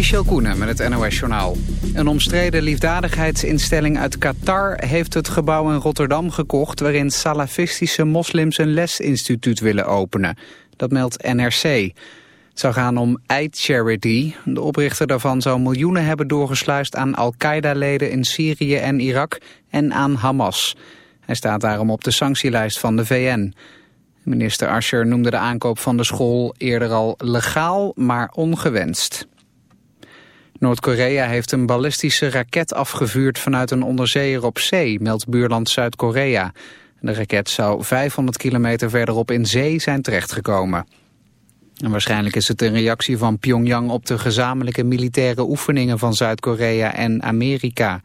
Michel Koenen met het NOS-journaal. Een omstreden liefdadigheidsinstelling uit Qatar heeft het gebouw in Rotterdam gekocht... waarin salafistische moslims een lesinstituut willen openen. Dat meldt NRC. Het zou gaan om Eid Charity. De oprichter daarvan zou miljoenen hebben doorgesluist aan Al-Qaeda-leden in Syrië en Irak en aan Hamas. Hij staat daarom op de sanctielijst van de VN. Minister Ascher noemde de aankoop van de school eerder al legaal, maar ongewenst. Noord-Korea heeft een ballistische raket afgevuurd vanuit een onderzeeër op zee, meldt buurland Zuid-Korea. De raket zou 500 kilometer verderop in zee zijn terechtgekomen. En waarschijnlijk is het een reactie van Pyongyang op de gezamenlijke militaire oefeningen van Zuid-Korea en Amerika.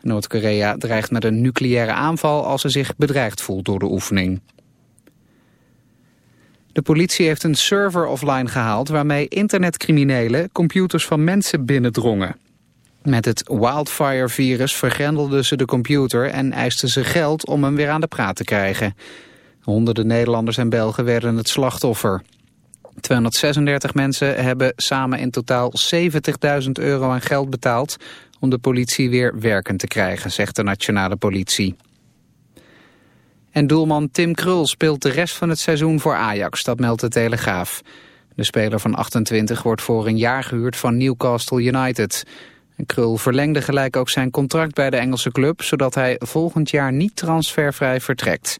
Noord-Korea dreigt met een nucleaire aanval als ze zich bedreigd voelt door de oefening. De politie heeft een server offline gehaald waarmee internetcriminelen computers van mensen binnendrongen. Met het wildfire-virus vergrendelden ze de computer en eisten ze geld om hem weer aan de praat te krijgen. Honderden Nederlanders en Belgen werden het slachtoffer. 236 mensen hebben samen in totaal 70.000 euro aan geld betaald om de politie weer werkend te krijgen, zegt de nationale politie. En doelman Tim Krul speelt de rest van het seizoen voor Ajax, dat meldt de Telegraaf. De speler van 28 wordt voor een jaar gehuurd van Newcastle United. Krul verlengde gelijk ook zijn contract bij de Engelse club... zodat hij volgend jaar niet transfervrij vertrekt.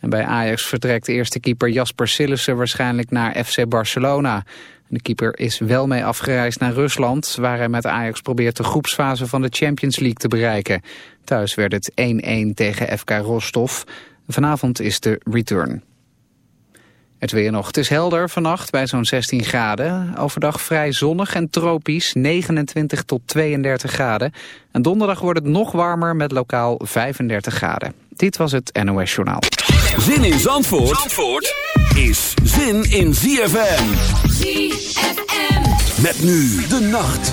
En bij Ajax vertrekt eerste keeper Jasper Sillissen waarschijnlijk naar FC Barcelona. De keeper is wel mee afgereisd naar Rusland... waar hij met Ajax probeert de groepsfase van de Champions League te bereiken. Thuis werd het 1-1 tegen FK Rostov. Vanavond is de return. Het weer nog. Het is helder vannacht bij zo'n 16 graden. Overdag vrij zonnig en tropisch, 29 tot 32 graden. En donderdag wordt het nog warmer met lokaal 35 graden. Dit was het NOS Journaal. Zin in Zandvoort, Zandvoort is zin in ZFM. ZFM. Met nu de nacht.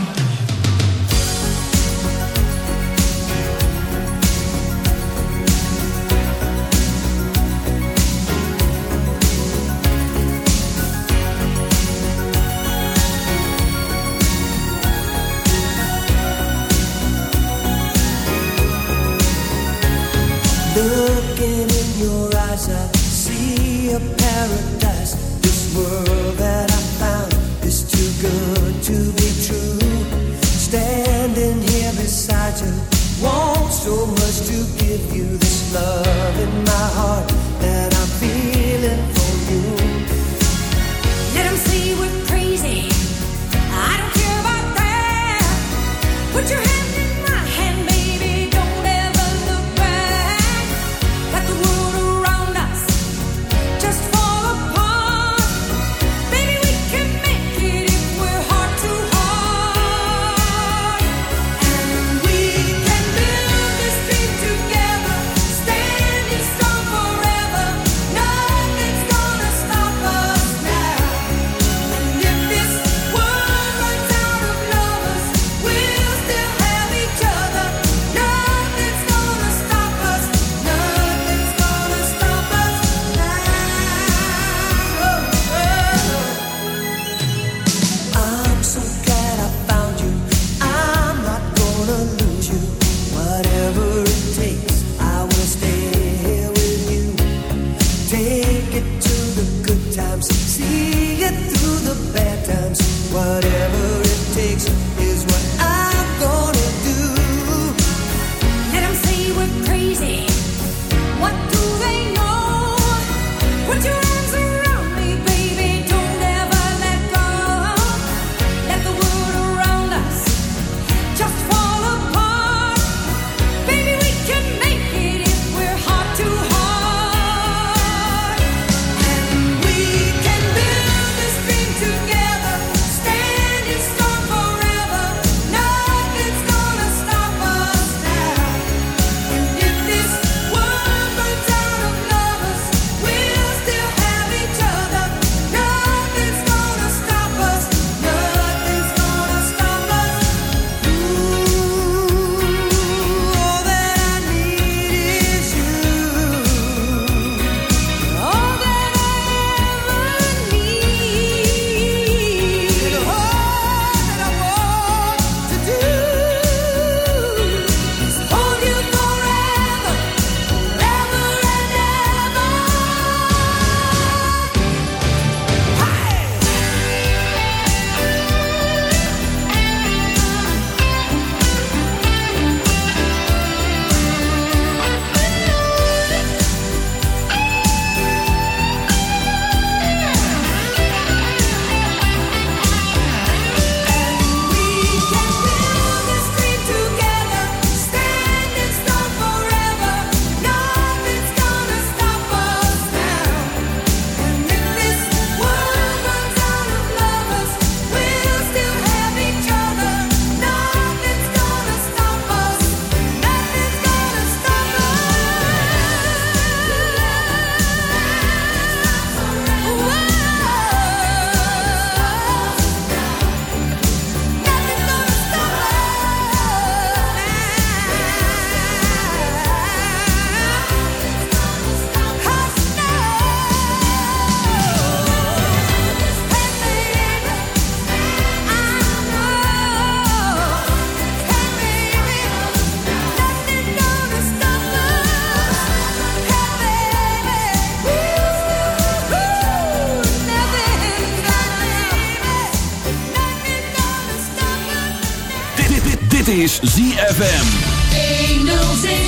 Is ZFM.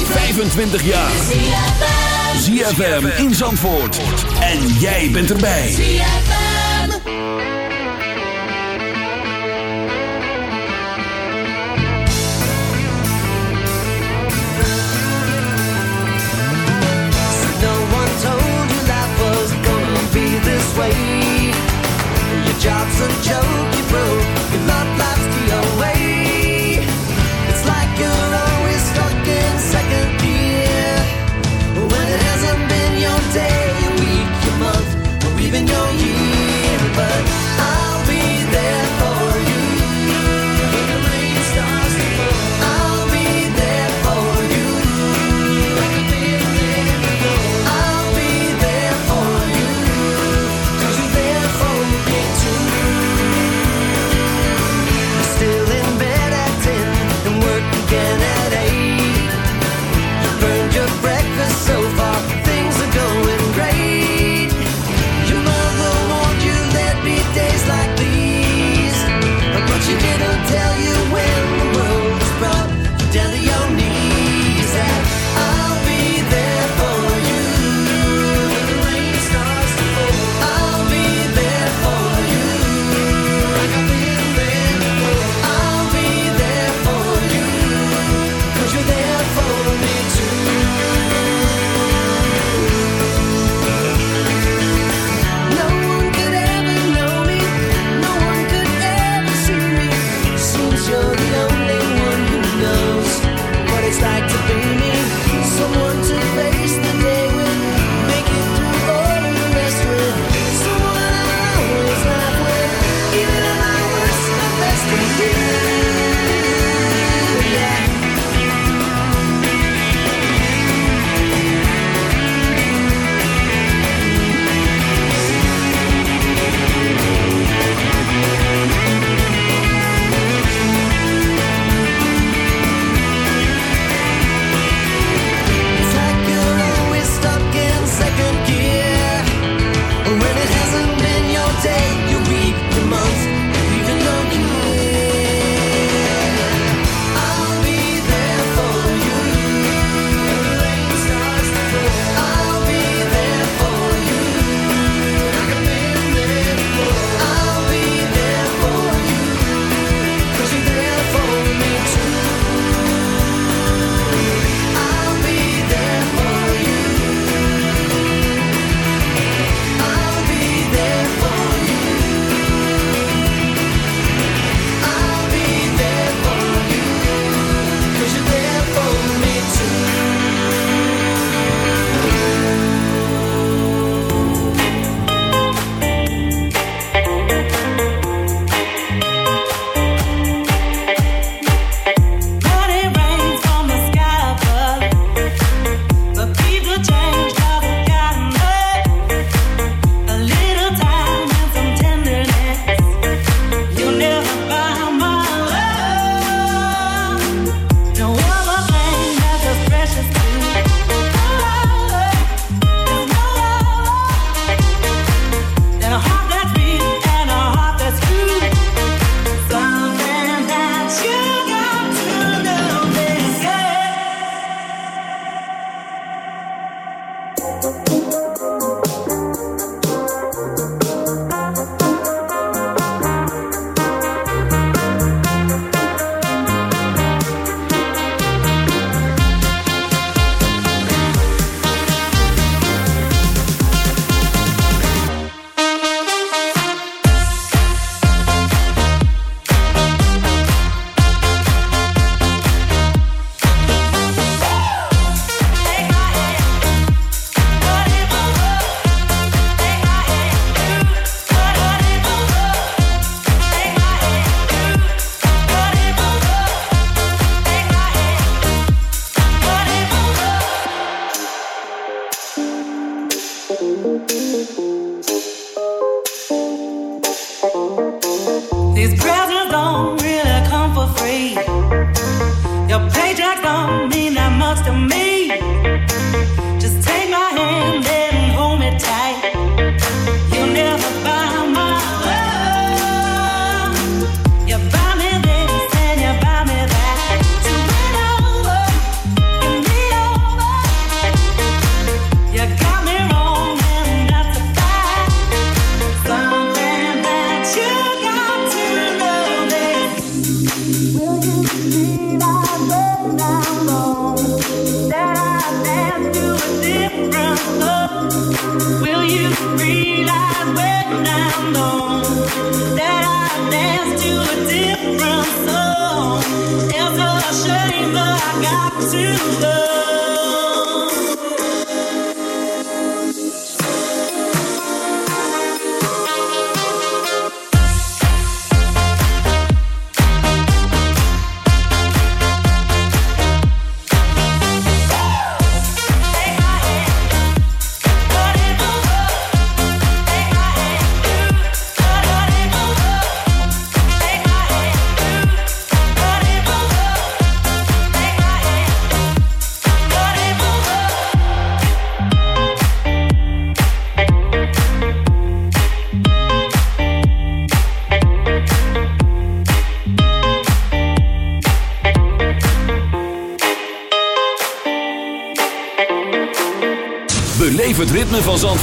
25 jaar. ZFM in Zandvoort. En jij bent erbij. ZFM. So no told you life was gonna way. Your job's a joke, you broke.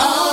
all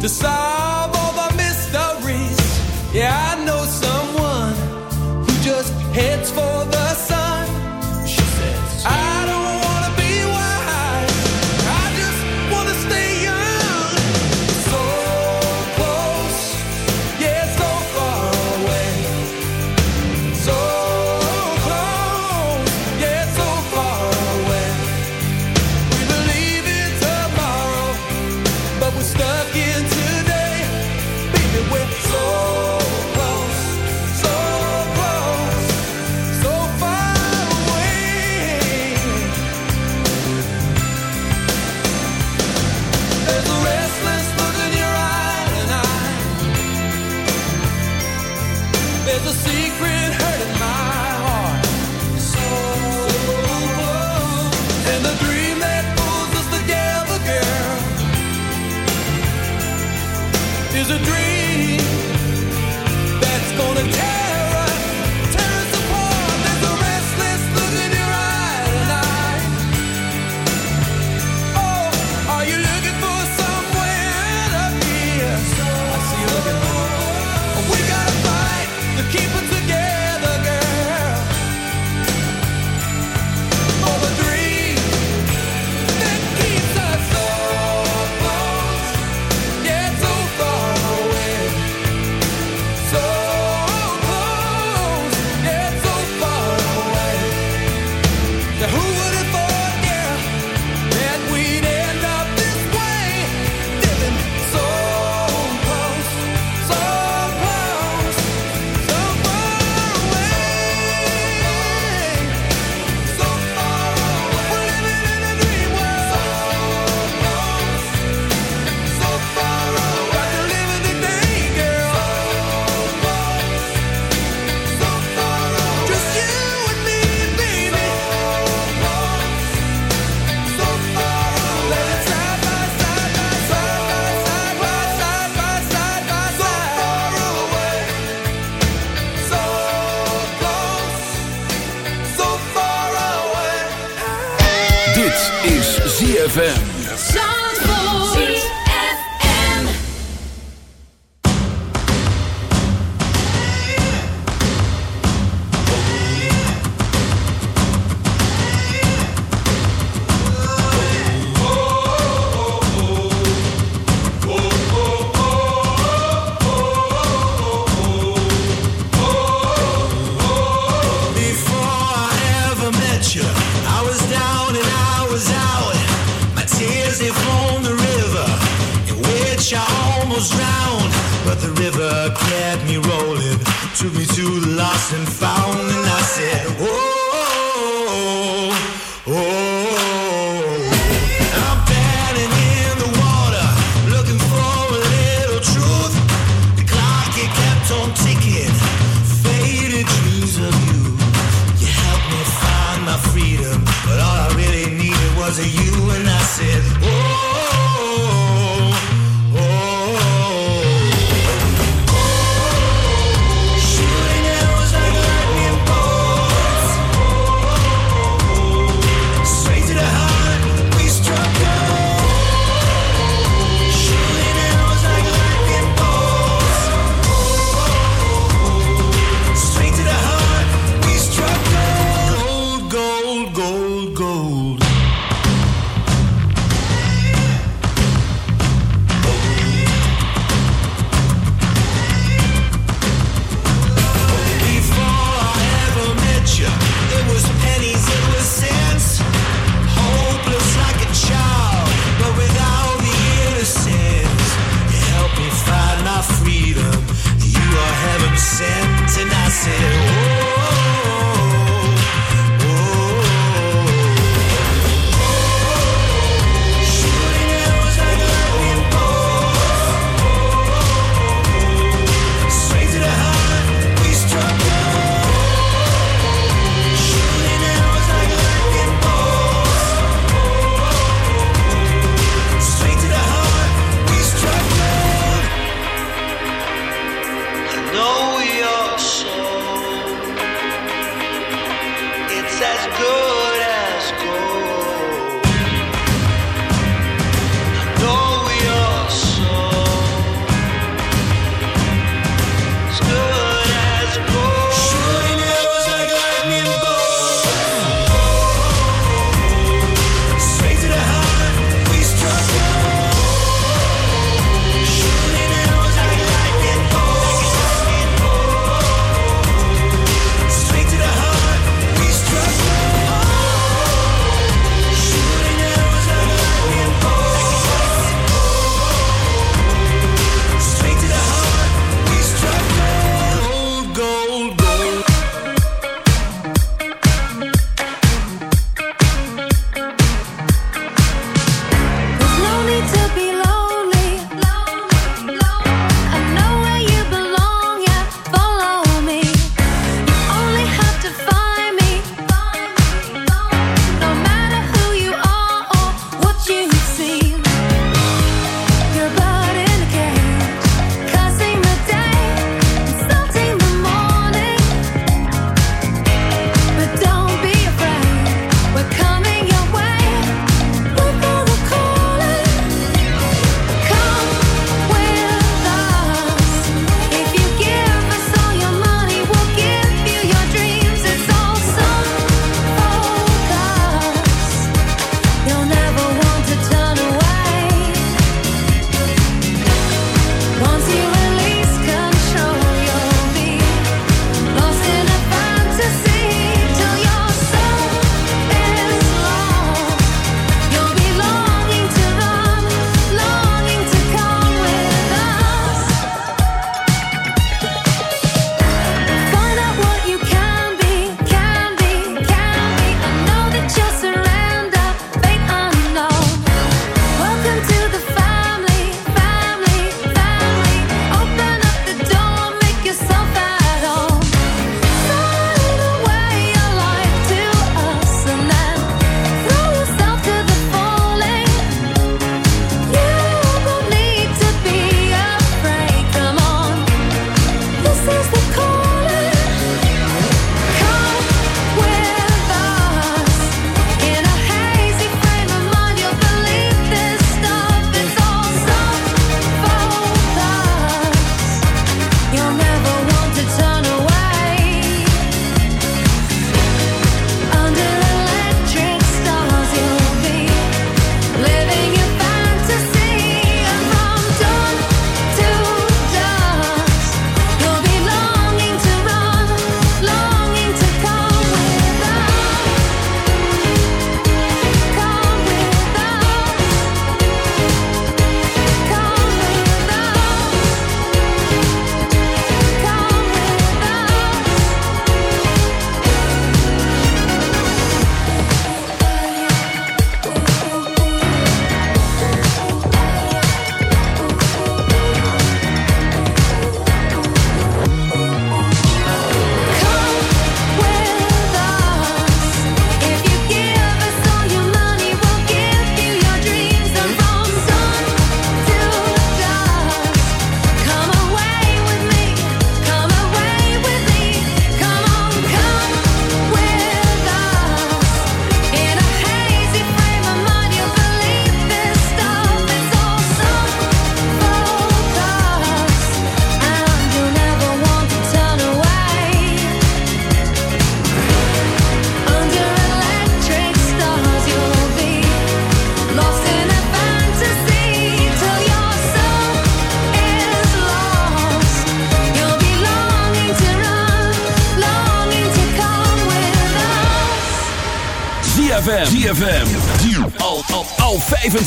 to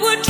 Would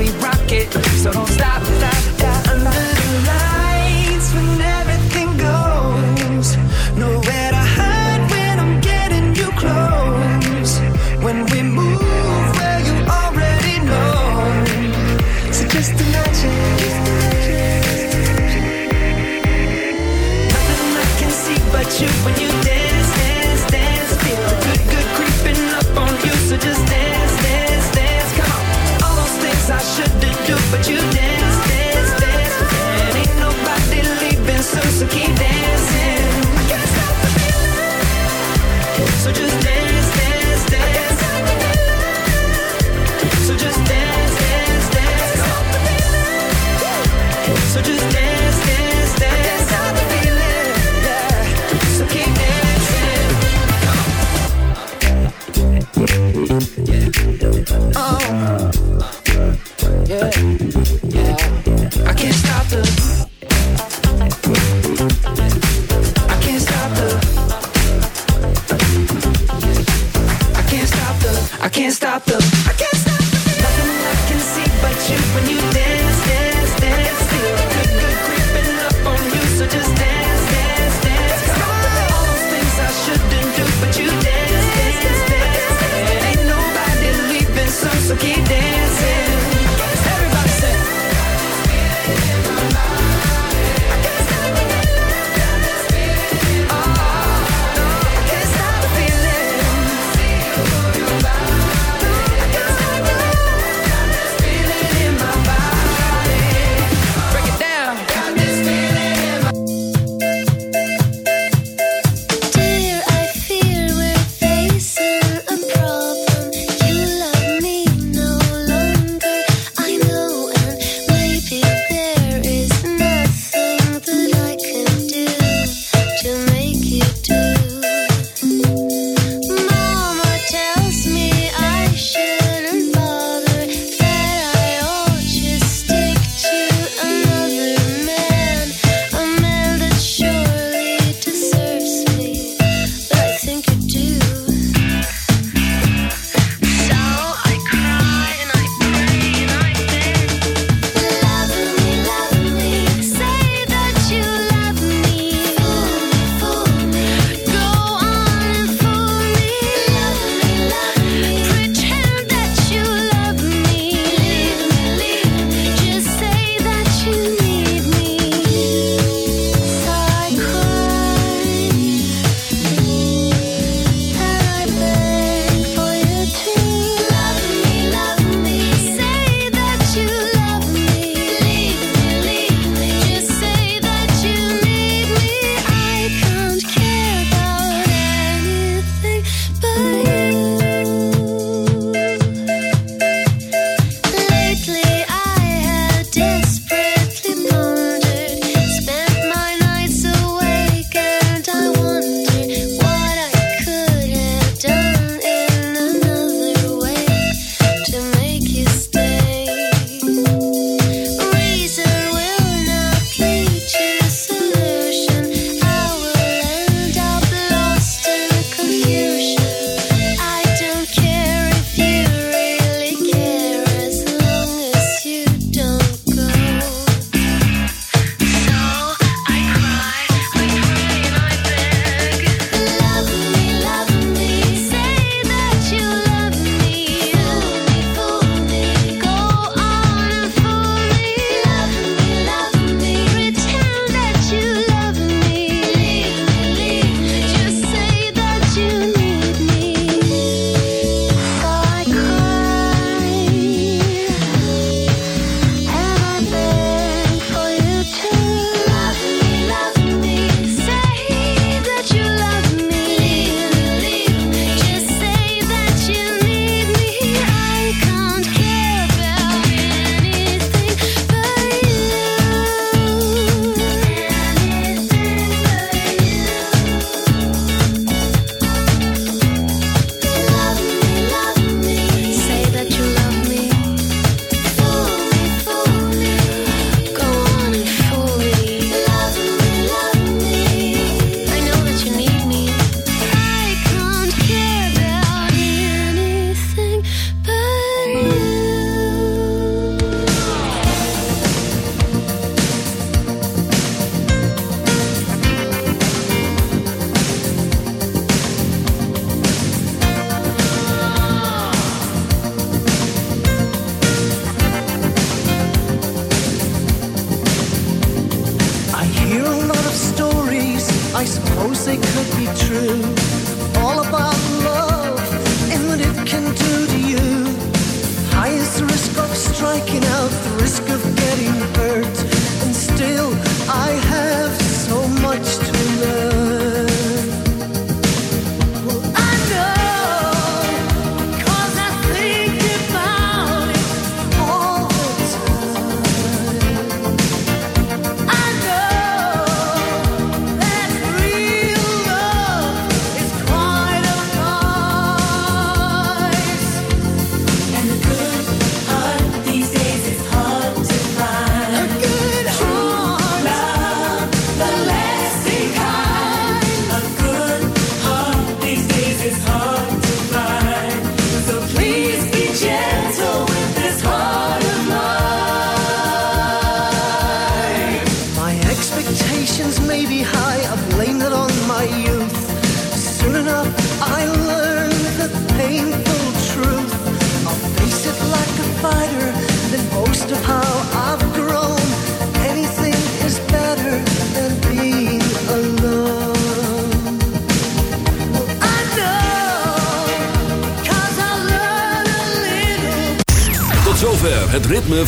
we rock it, so don't stop, stop, stop. But you